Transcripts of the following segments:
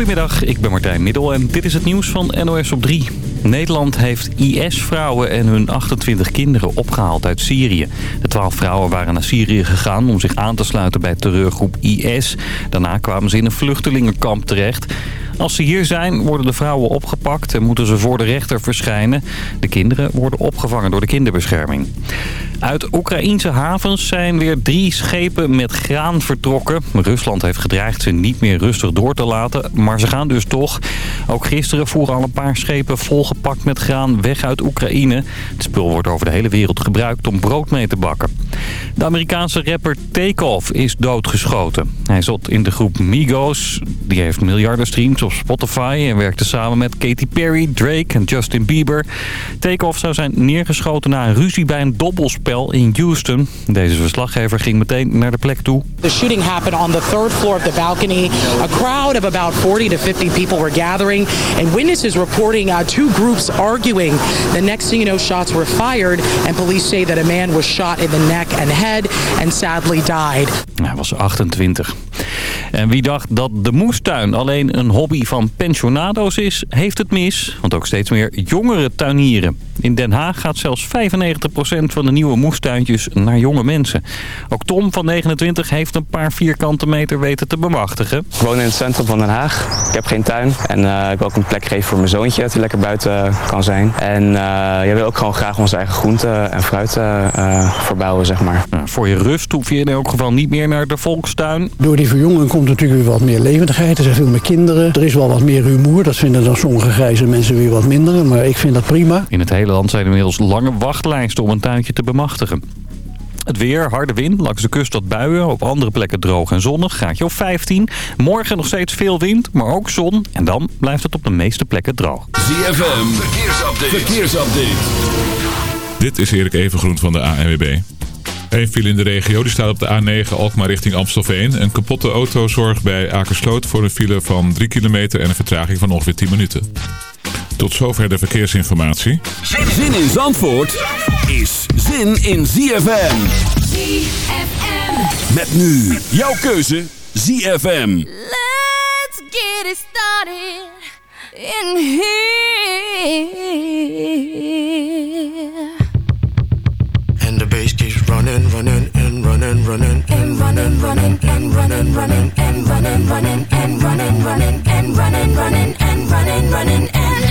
Goedemiddag, ik ben Martijn Middel en dit is het nieuws van NOS op 3. Nederland heeft IS-vrouwen en hun 28 kinderen opgehaald uit Syrië. De 12 vrouwen waren naar Syrië gegaan om zich aan te sluiten bij terreurgroep IS. Daarna kwamen ze in een vluchtelingenkamp terecht. Als ze hier zijn, worden de vrouwen opgepakt en moeten ze voor de rechter verschijnen. De kinderen worden opgevangen door de kinderbescherming. Uit Oekraïense havens zijn weer drie schepen met graan vertrokken. Rusland heeft gedreigd ze niet meer rustig door te laten, maar ze gaan dus toch. Ook gisteren voeren al een paar schepen volgepakt met graan weg uit Oekraïne. Het spul wordt over de hele wereld gebruikt om brood mee te bakken. De Amerikaanse rapper Takeoff is doodgeschoten. Hij zat in de groep Migos. Die heeft miljarden streams op Spotify en werkte samen met Katy Perry, Drake en Justin Bieber. Takeoff zou zijn neergeschoten na een ruzie bij een dobbelspel in Houston. Deze verslaggever ging meteen naar de plek toe. The shooting happened on the third floor of the balcony. A crowd of about 40 to 50 people were gathering and witnesses reporting uh, two groups arguing. The next thing you know, shots were fired and police say that a man was shot in the neck and head and sadly died. Hij was 28. En wie dacht dat de moestuin alleen een hobby van pensionado's is, heeft het mis. Want ook steeds meer jongere tuinieren. In Den Haag gaat zelfs 95% van de nieuwe moestuintjes naar jonge mensen. Ook Tom van 29 heeft een paar vierkante meter weten te bemachtigen. Ik woon in het centrum van Den Haag. Ik heb geen tuin. En uh, ik wil ook een plek geven voor mijn zoontje, dat hij lekker buiten kan zijn. En uh, jij wil ook gewoon graag onze eigen groenten en fruit uh, verbouwen, zeg maar. Nou, voor je rust hoef je in elk geval niet meer naar de volkstuin. Door die verjonging komt natuurlijk weer wat meer levendigheid. Er zijn veel meer kinderen. Er is wel wat meer rumoer. Dat vinden dan sommige grijze mensen weer wat minder. Maar ik vind dat prima. In het hele land zijn inmiddels lange wachtlijsten om een tuintje te bemachtigen. Het weer, harde wind, langs de kust tot buien. Op andere plekken droog en zonnig, gaatje of 15. Morgen nog steeds veel wind, maar ook zon. En dan blijft het op de meeste plekken droog. ZFM, verkeersupdate. verkeersupdate. Dit is Erik Evengroen van de ANWB. Een file in de regio die staat op de A9 Alkmaar richting Amstelveen. Een kapotte auto zorgt bij Akersloot voor een file van 3 kilometer en een vertraging van ongeveer 10 minuten. Tot zover de verkeersinformatie. Zin in Zandvoort is zin in ZFM. ZFM. Met nu jouw keuze ZFM. Let's get it started in here. And the bass keeps running, running, and running, running, and running, running, and running, running, and running, running, and running, running, and running, running, and running, running, and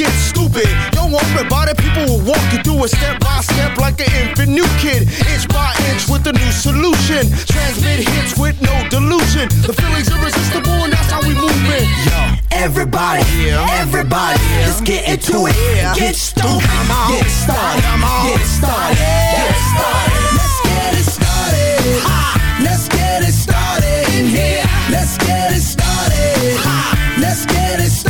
get stupid. Don't worry about it, people will walk you through it step by step like an infant new kid. Inch by inch with a new solution. Transmit hits with no delusion. The feeling's irresistible and that's how we move it. Yo, everybody, everybody, let's get into it. Get stoked, get it started, get started, get started. Let's get it started. Ha! Let's get it started in here. Let's get it started. Ha! Let's get it started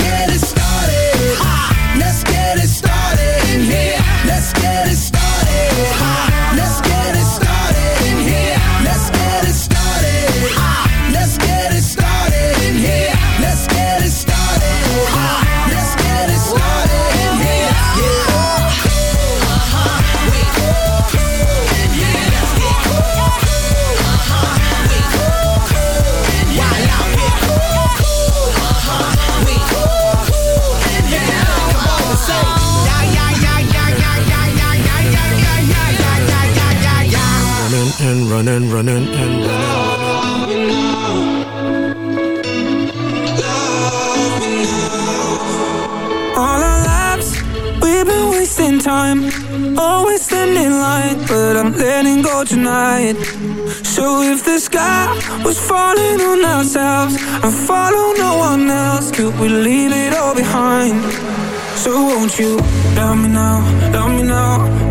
So won't you love me now, love me now?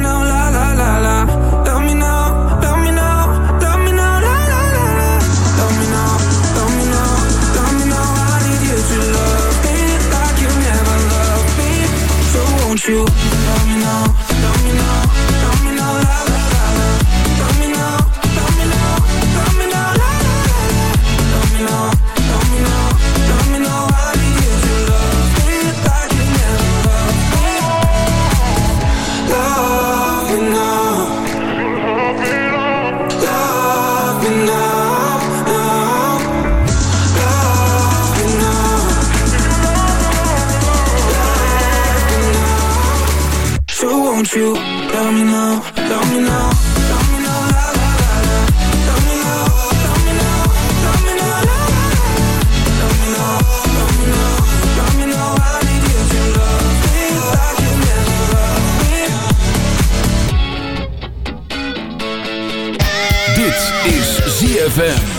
ZFM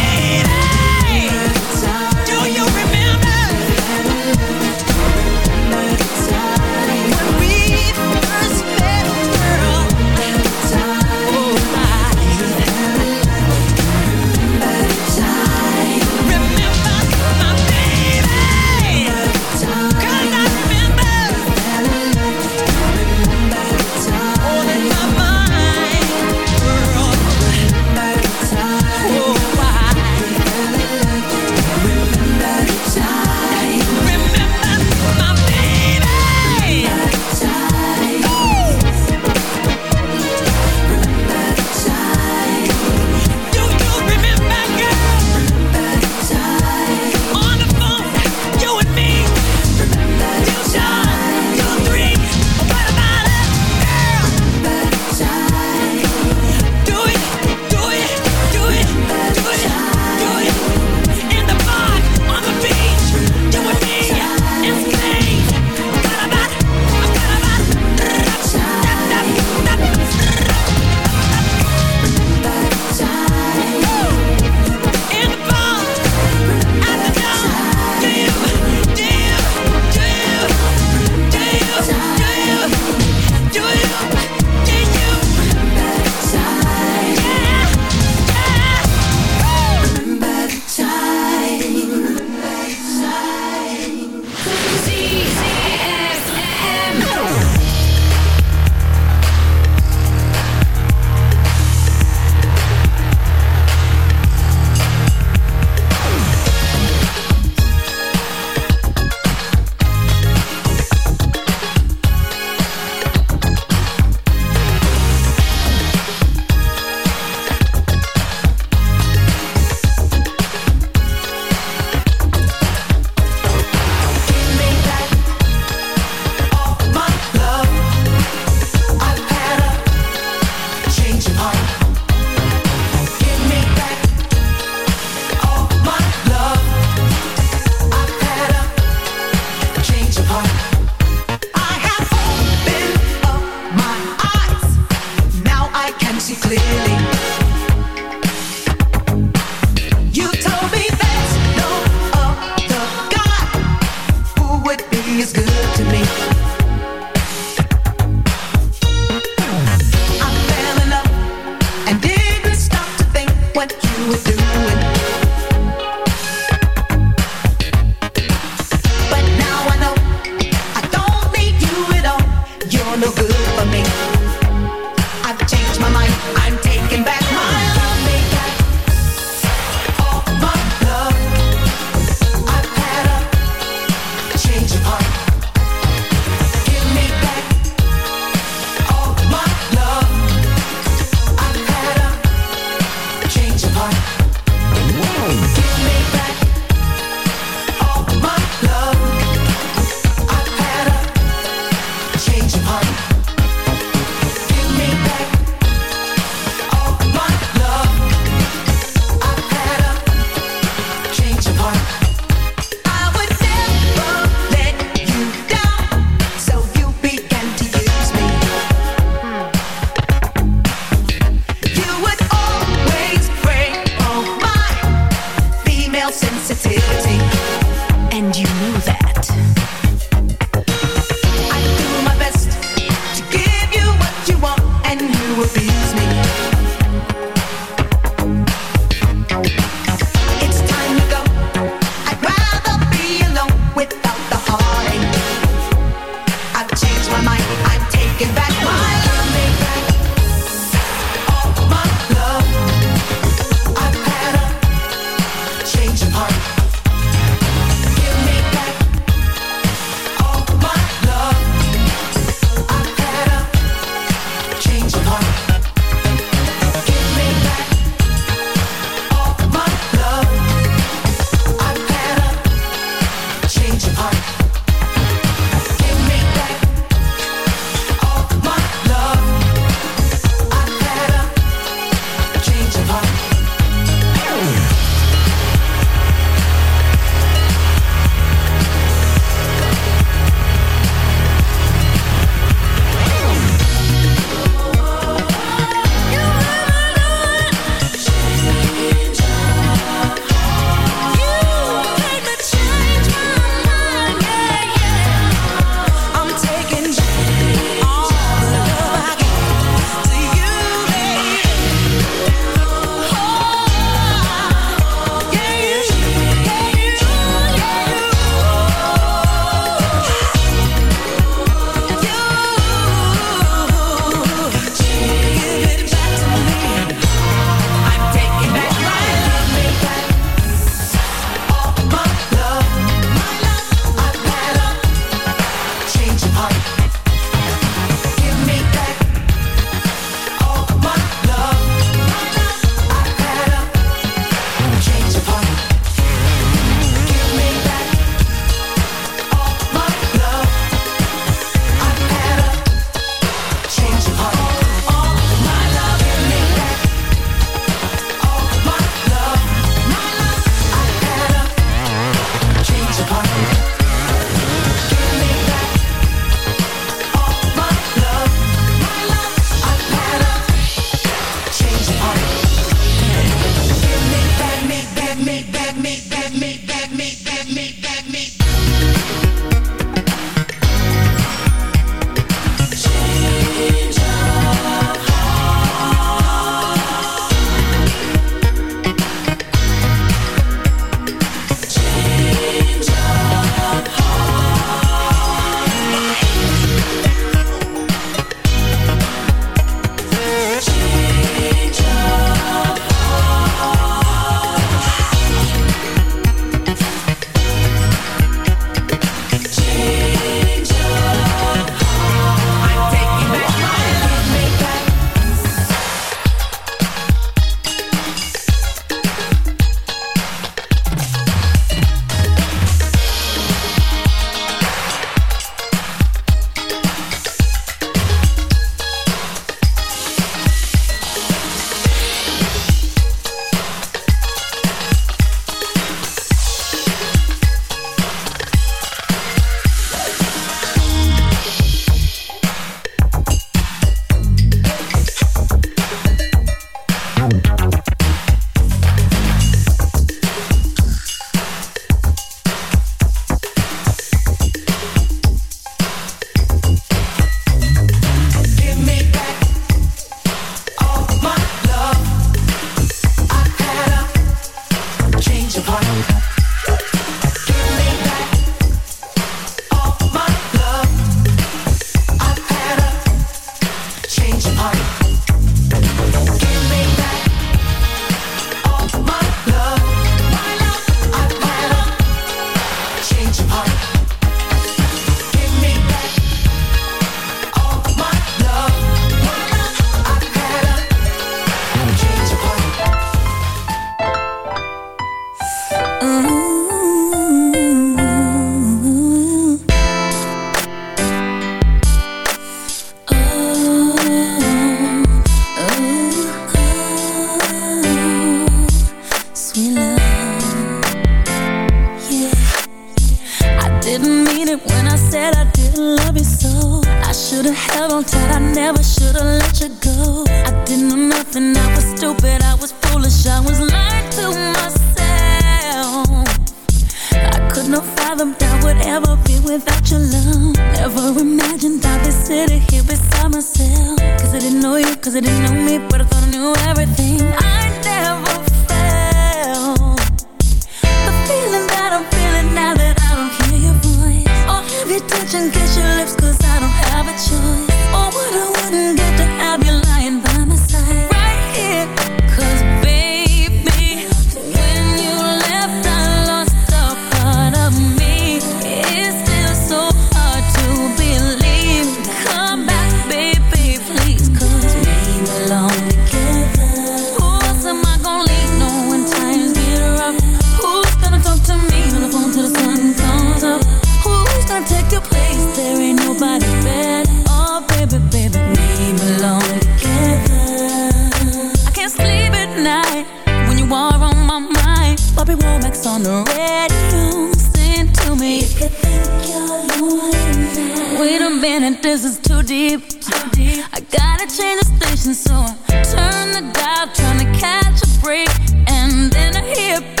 wait a minute, this is too deep. Too deep. I gotta change the station, so I turn the dial, trying to catch a break, and then I hear.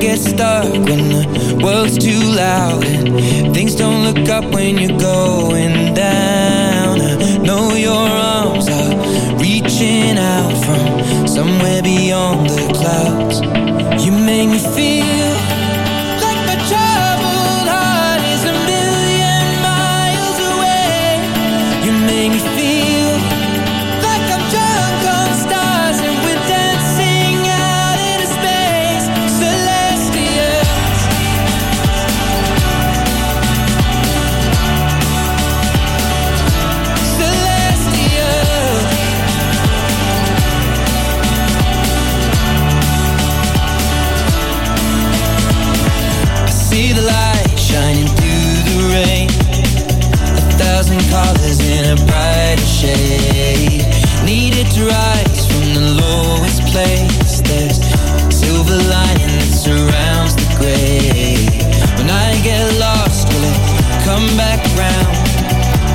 Get stuck when the world's too loud and things don't look up when you're going down. I know your arms are reaching out from somewhere beyond the clouds. You make me feel shade. It to rise from the lowest place. There's silver lining that surrounds the gray. When I get lost, will it come back round?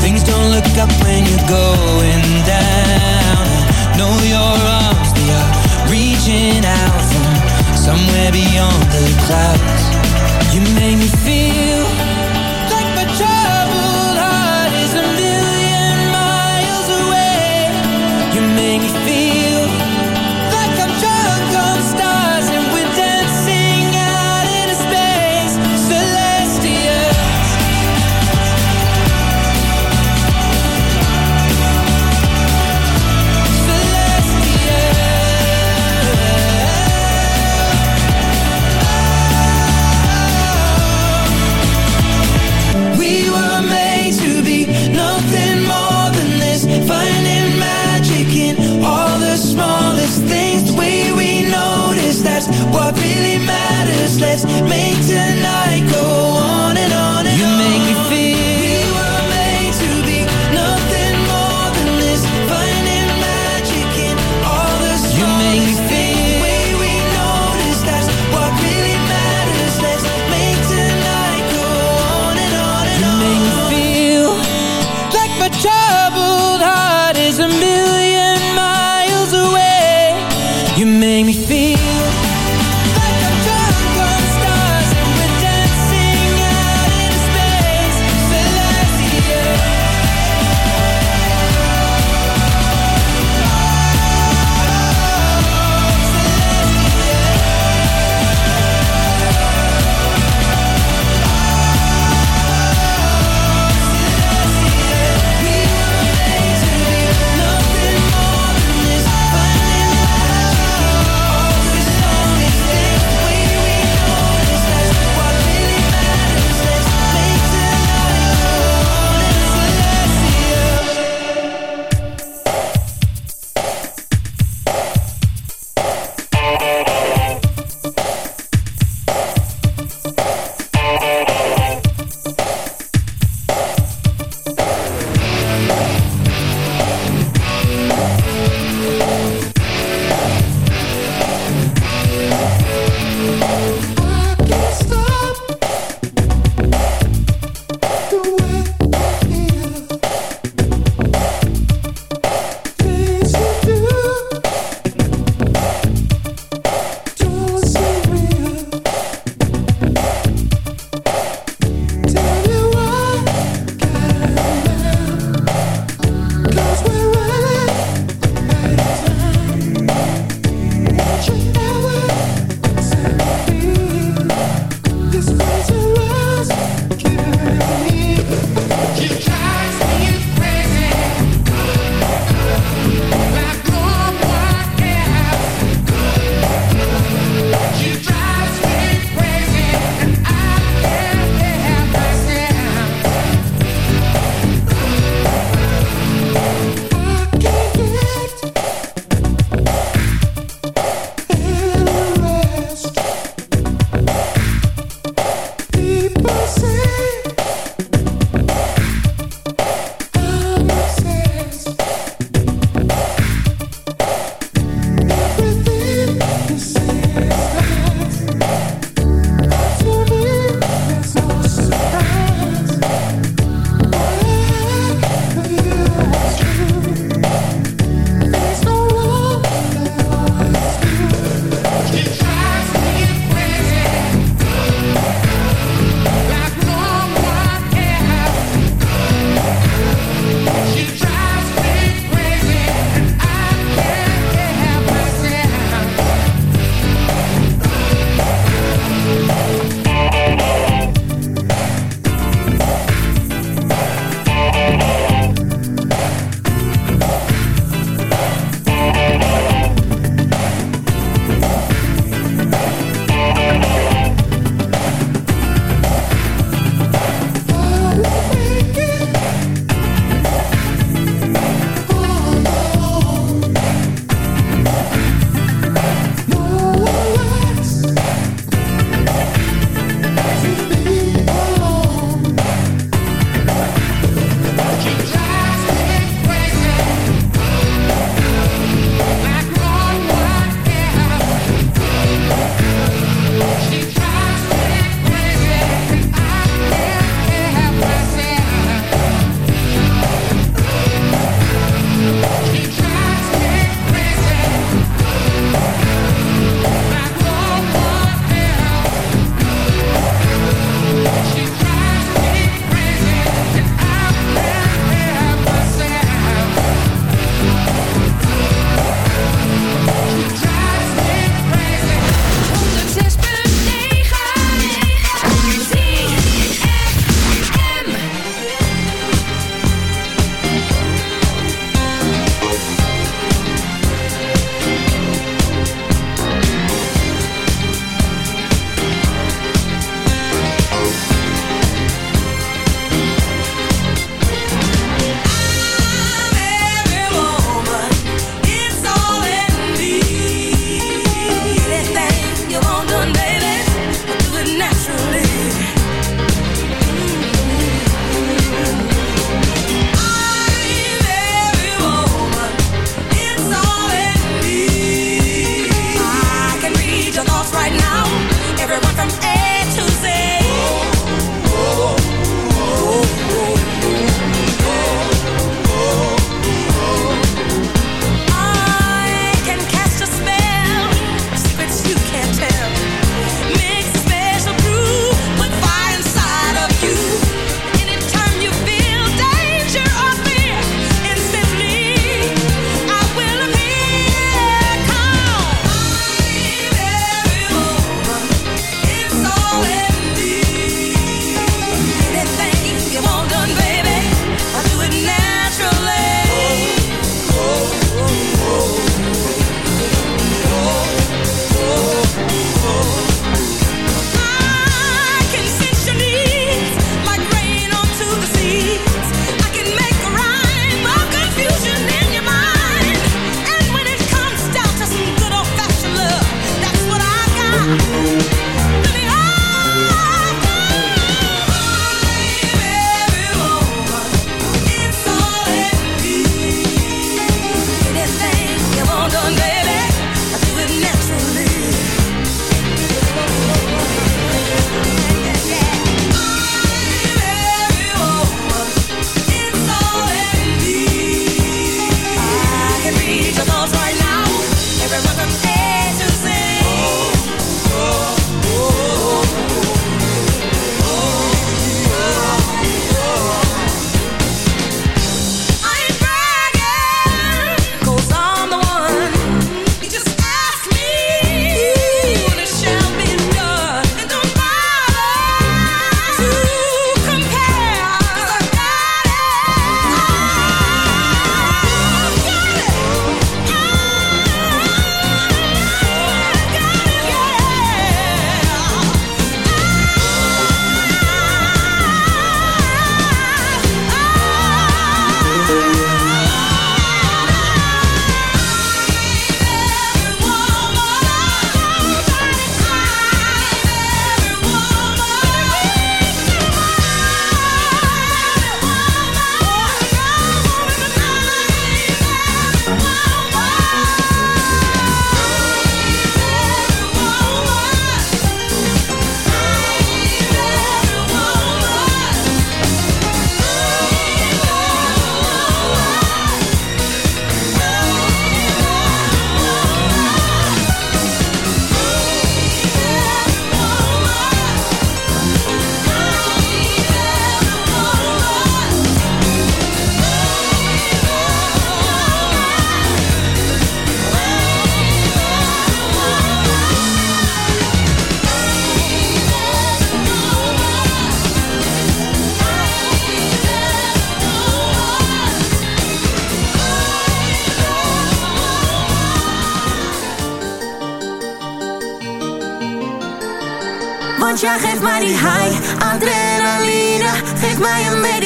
Things don't look up when you're going down. I know your arms, they are reaching out From somewhere beyond the clouds.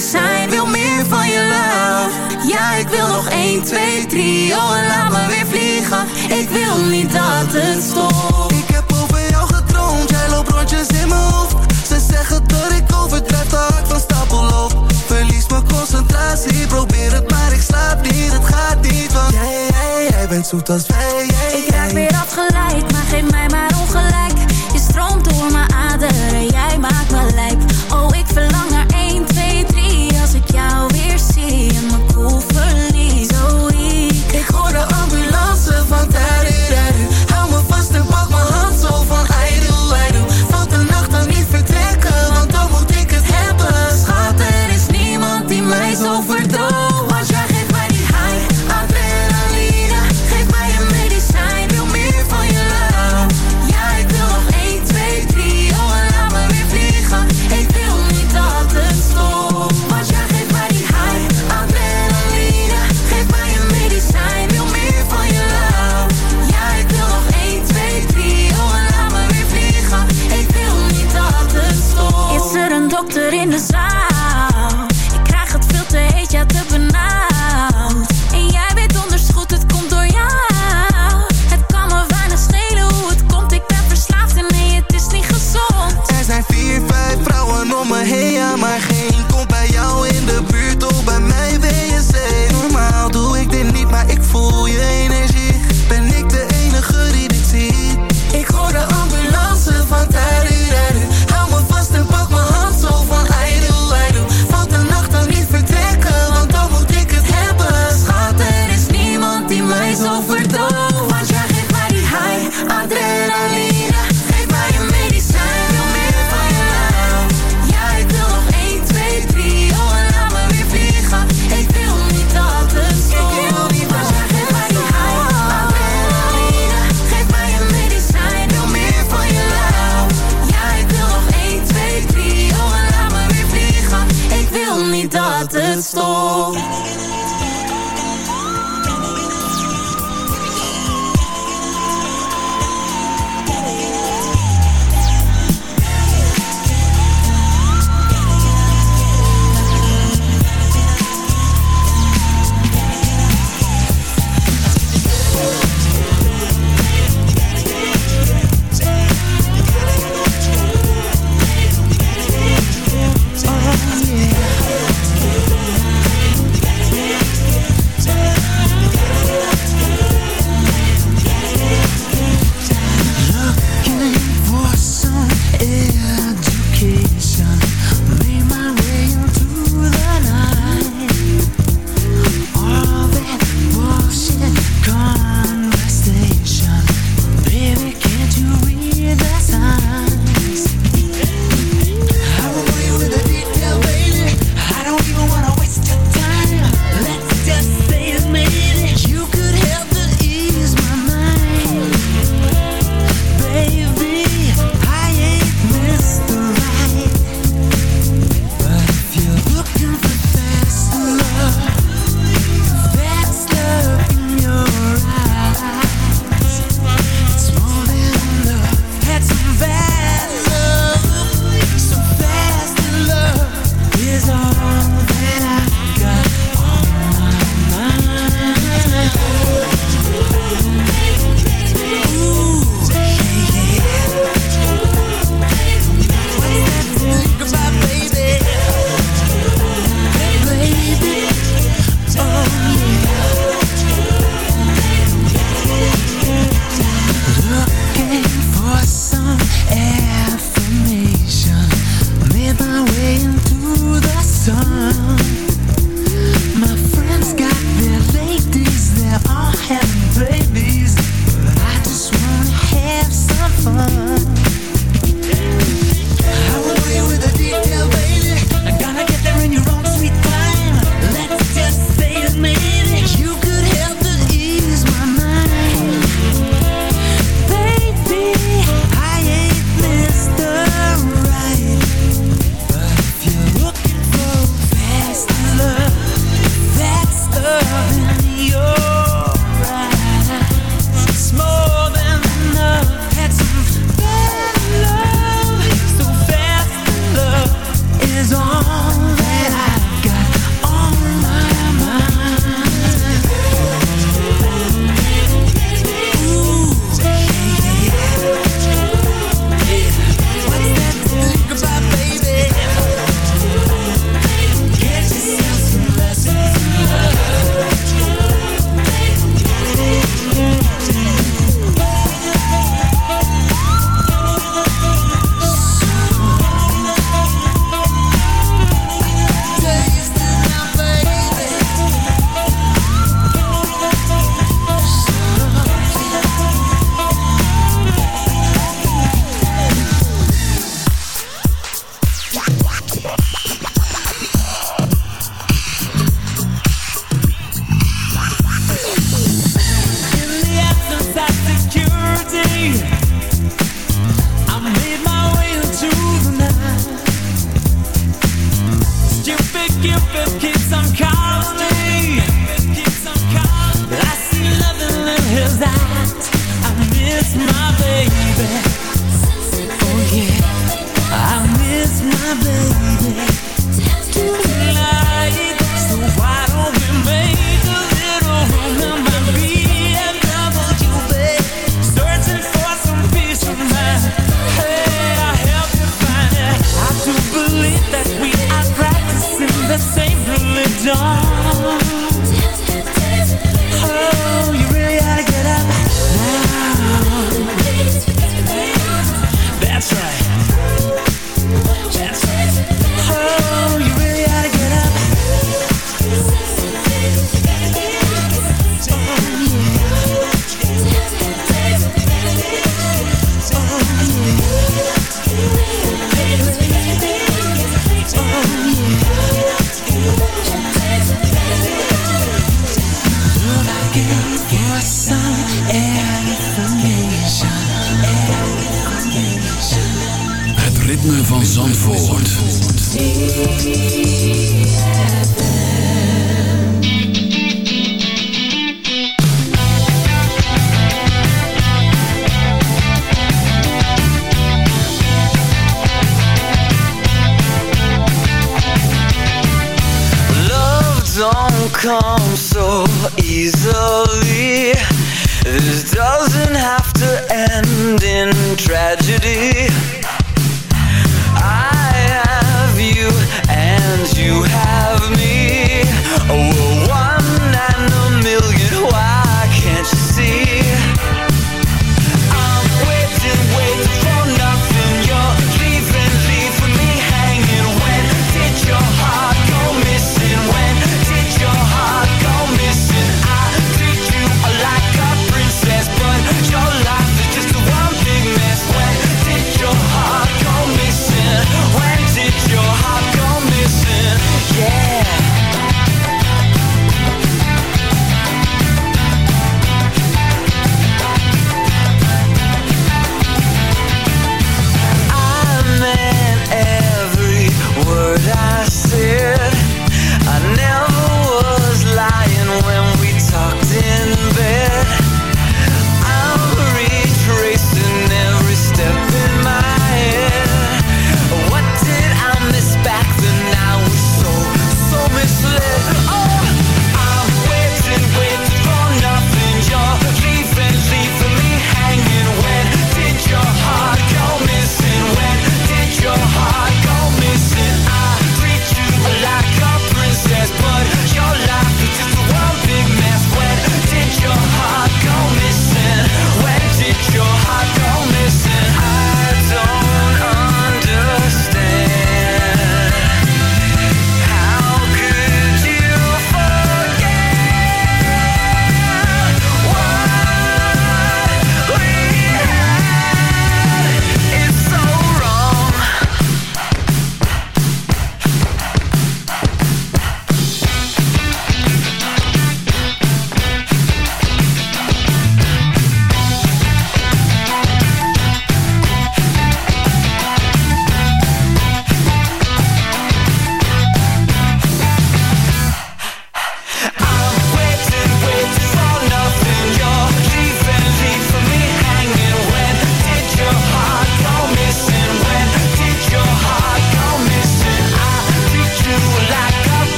Zij wil meer van je love. Ja, ik wil nog 1, 2, 3, oh en laat me weer vliegen. Ik wil niet dat het stopt. Ik heb over jou gedroomd, jij loopt rondjes in mijn hoofd. Ze zeggen dat ik overdrijf, Dat ik van stapel loop Verlies mijn concentratie, probeer het maar ik slaap niet, het gaat niet Want jij, jij, jij bent zoet als wij, Ik raak weer afgeleid, maar geef mij maar ongelijk.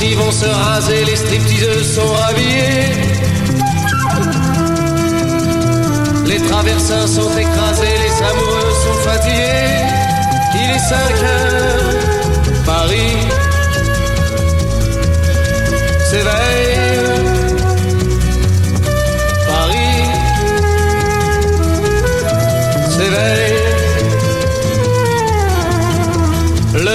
Vont se raser, les stripteaseuses sont rhabillées. Les traversins sont écrasés, les amoureux sont fatigués. Il est 5 heures, Paris s'éveille.